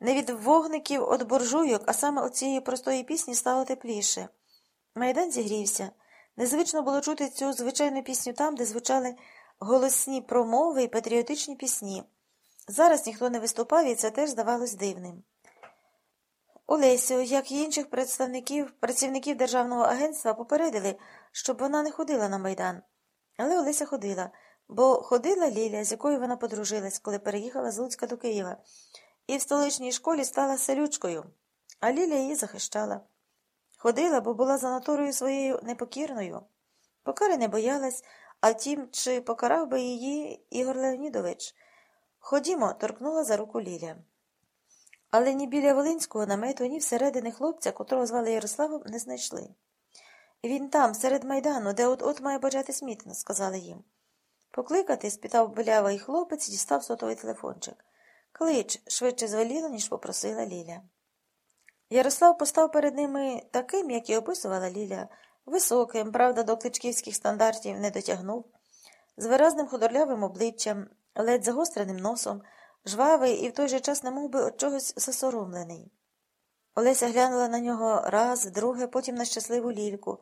Не від вогників от буржуйок, а саме от цієї простої пісні стало тепліше. Майдан зігрівся. Незвично було чути цю звичайну пісню там, де звучали голосні промови і патріотичні пісні. Зараз ніхто не виступав, і це теж здавалось дивним. Олесю, як і інших представників, працівників державного агентства, попередили, щоб вона не ходила на майдан. Але Олеся ходила, бо ходила Ліля, з якою вона подружилась, коли переїхала з Луцька до Києва, і в столичній школі стала селючкою, а Ліля її захищала. Ходила, бо була за натурою своєю непокірною. Покари не боялась, а втім, чи покарав би її Ігор Леонідович. Ходімо, торкнула за руку Ліля. Але ні біля Волинського намету, ні всередини хлопця, котрого звали Ярославом, не знайшли. Він там, серед майдану, де от-от має початись мітинг, сказали їм. Покликати? спитав білявий хлопець дістав сотовий телефончик. Клич, швидше звеліла, ніж попросила Ліля. Ярослав постав перед ними таким, як і описувала Ліля, високим, правда, до кличківських стандартів не дотягнув, з виразним худорлявим обличчям, ледь загостреним носом, жвавий і в той же час немов би від чогось засоромлений. Олеся глянула на нього раз, друге, потім на щасливу лільку,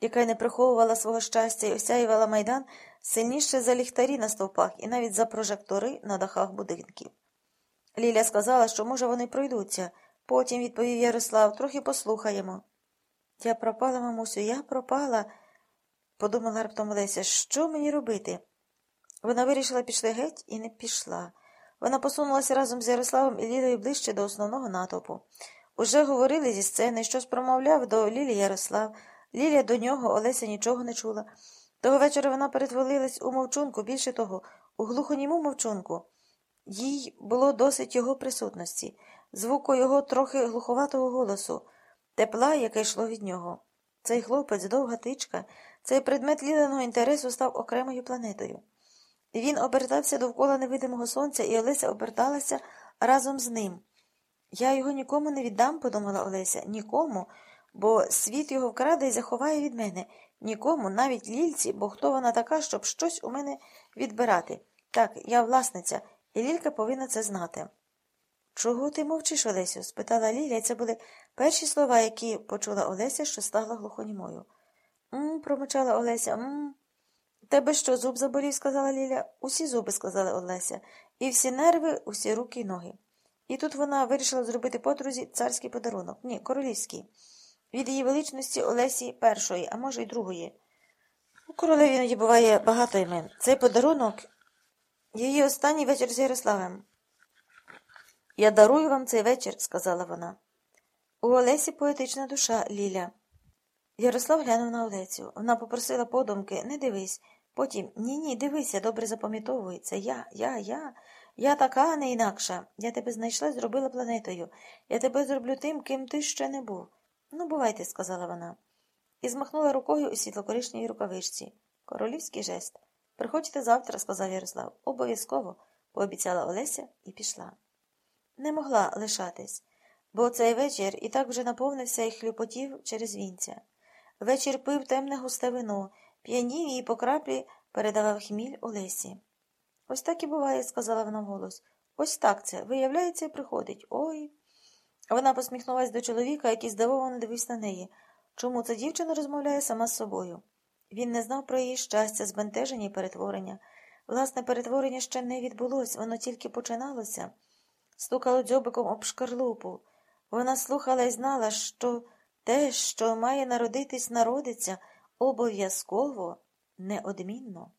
яка й не приховувала свого щастя і осяювала майдан сильніше за ліхтарі на стовпах і навіть за прожектори на дахах будинків. Ліля сказала, що, може, вони пройдуться. Потім, відповів Ярослав, трохи послухаємо. Я пропала, мамусю, я пропала, подумала раптом Олеся, що мені робити? Вона вирішила пішли геть і не пішла. Вона посунулася разом з Ярославом і Лілею ближче до основного натовпу. Уже говорили зі сцени, щось промовляв до Лілі Ярослав. Лілія до нього Олеся нічого не чула. Того вечора вона перетворилась у мовчунку, більше того, у глухоніму мовчунку. Їй було досить його присутності, звуку його трохи глуховатого голосу, тепла, яке йшло від нього. Цей хлопець, довга тичка, цей предмет ліленого інтересу став окремою планетою. Він обертався довкола невидимого сонця, і Олеся оберталася разом з ним. Я його нікому не віддам, подумала Олеся, нікому, бо світ його вкраде і заховає від мене, нікому, навіть лільці, бо хто вона така, щоб щось у мене відбирати. Так, я власниця, і Лілька повинна це знати. Чого ти мовчиш, Олесю? спитала Ліля, і це були перші слова, які почула Олеся, що стала глухонімою. М, промочала Олеся, м. Тебе що, зуб заболів, сказала Ліля. Усі зуби, сказала Олеся, і всі нерви, усі руки й ноги. І тут вона вирішила зробити подрузі царський подарунок. Ні, королівський. Від її величності Олесі першої, а може й другої. У королеві іноді буває багато імен. Цей подарунок її останній вечір з Ярославем. Я дарую вам цей вечір, сказала вона. У Олесі поетична душа, Ліля. Ярослав глянув на Олесю. Вона попросила подумки не дивись. Потім ні, ні, дивися, добре запам'ятовуй. Це я, я, я. Я така, а не інакша. Я тебе знайшла і зробила планетою. Я тебе зроблю тим, ким ти ще не був. Ну, бувайте, сказала вона. І змахнула рукою у світлокоричневій рукавичці. Королівський жест. Приходьте завтра, сказав Ярослав. Обов'язково, пообіцяла Олеся і пішла. Не могла лишатись, бо цей вечір і так вже наповнився і хлюпотів через вінця. Вечір пив темне густе вино, п'янів і по краплі передавав хміль Олесі. Ось так і буває, сказала вона вголос. Ось так це. Виявляється, приходить. Ой. Вона посміхнулась до чоловіка, який здивовано дивився на неї. Чому ця дівчина розмовляє сама з собою? Він не знав про її щастя, збентеження і перетворення. Власне, перетворення ще не відбулось, воно тільки починалося. Стукало дзьобиком об шкарлупу. Вона слухала і знала, що те, що має народитись, народиться обов'язково, неодмінно.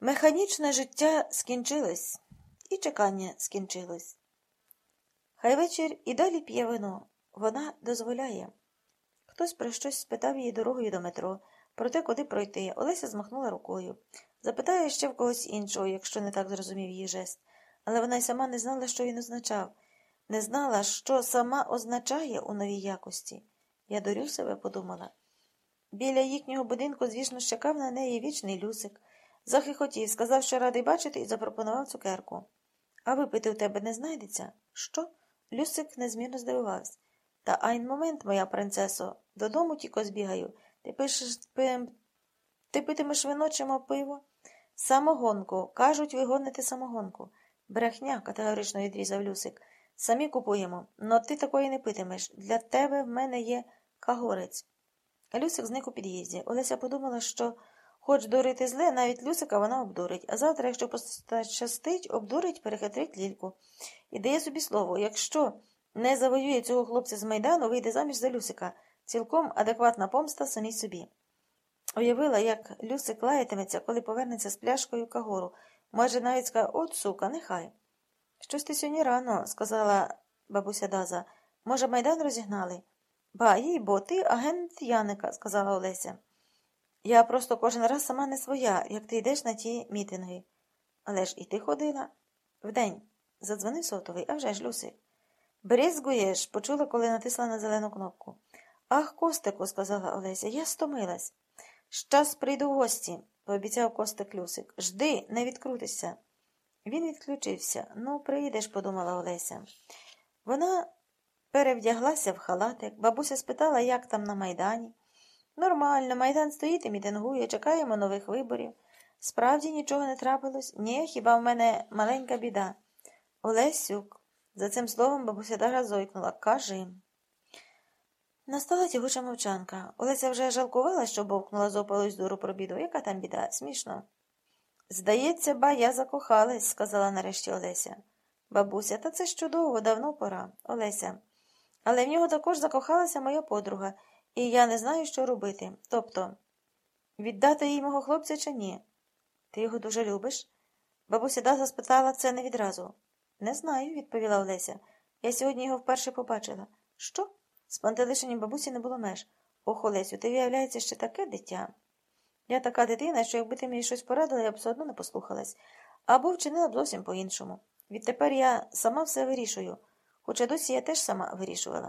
Механічне життя скінчилось, і чекання скінчилось. Хай вечір і далі п'є вино. Вона дозволяє. Хтось про щось спитав її дорогою до метро, про те, куди пройти. Олеся змахнула рукою. Запитає ще в когось іншого, якщо не так зрозумів її жест. Але вона й сама не знала, що він означав, не знала, що сама означає у новій якості. Я дурю себе, подумала. Біля їхнього будинку, звісно, чекав на неї вічний Люсик. Захихотів, сказав, що радий бачити, і запропонував цукерку. А випити у тебе не знайдеться? Що? Люсик незмірно здивувався. Та айн момент, моя принцесо, додому тіко збігаю. Ти пишеш пи... ти питимеш вино чи пиво? Самогонку. Кажуть, ви гоните самогонку. Брехня, категорично відрізав Люсик. Самі купуємо, но ти такої не питимеш. Для тебе в мене є кагорець. Люсик зник у під'їзді. Олеся подумала, що хоч дурити зле, навіть Люсика вона обдурить, а завтра, якщо пощастить, обдурить, перехитрить лільку. І дає собі слово, якщо не завоює цього хлопця з Майдану, вийде заміж за Люсика. Цілком адекватна помста самій собі. Уявила, як Люсик лаятиметься, коли повернеться з пляшкою кагору. Може, навіть скаже, от сука, нехай. Щось ти сьогодні рано, сказала бабуся Даза. Може, Майдан розігнали? Ба, їй бо, ти агент Яника, сказала Олеся. Я просто кожен раз сама не своя, як ти йдеш на ті мітинги. Але ж і ти ходила? Вдень. Задзвонив сотовий, а вже ж, Люси. Брізгуєш, почула, коли натисла на зелену кнопку. Ах, Костику, сказала Олеся, я стомилась. Щас прийду в гості, пообіцяв Костик Люсик. Жди, не відкрутися. Він відключився. Ну, прийдеш, подумала Олеся. Вона перевдяглася в халатик. Бабуся спитала, як там на Майдані. Нормально, Майдан стоїть і мітингує, чекаємо нових виборів. Справді нічого не трапилось? Ні, хіба в мене маленька біда. Олесюк. За цим словом бабуся Дара зойкнула. Кажи. Настала тягуча мовчанка. Олеся вже жалкувала, що бовкнула з опалою з дуру про біду. Яка там біда? Смішно. Здається, ба, я закохалась, сказала нарешті Олеся. Бабуся, та це ж чудово, давно пора. Олеся. Але в нього також закохалася моя подруга, і я не знаю, що робити. Тобто, віддати їй мого хлопця чи ні? Ти його дуже любиш? Бабуся Даза спитала це не відразу. Не знаю, відповіла Олеся. Я сьогодні його вперше побачила. Що? Спантелишенням бабусі не було меж. Ох, Олесю, ти виявляється ще таке дитя. Я така дитина, що якби ти мені щось порадила, я б все одно не послухалась. Або вчинила б зовсім по-іншому. Відтепер я сама все вирішую, хоча досі я теж сама вирішувала.